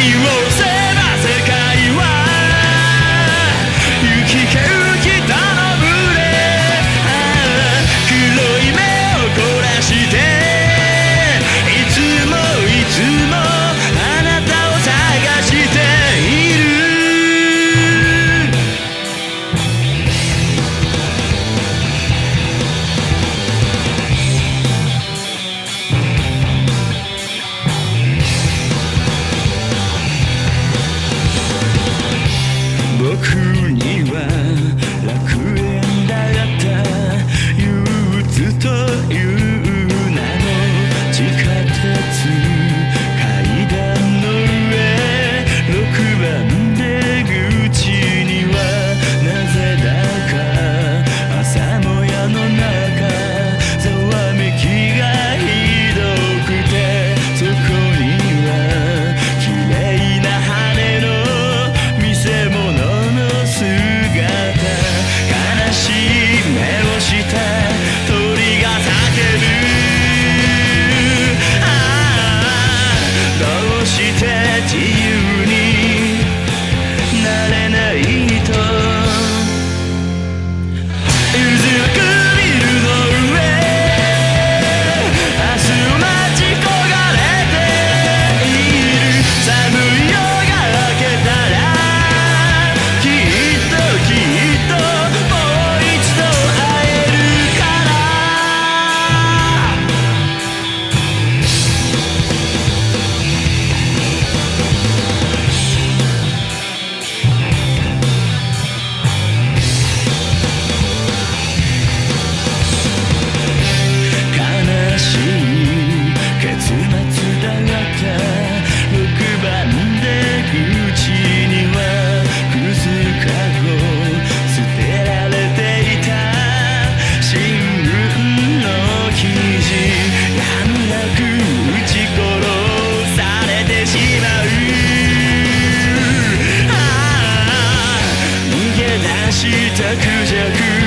見をせばかしたクジャク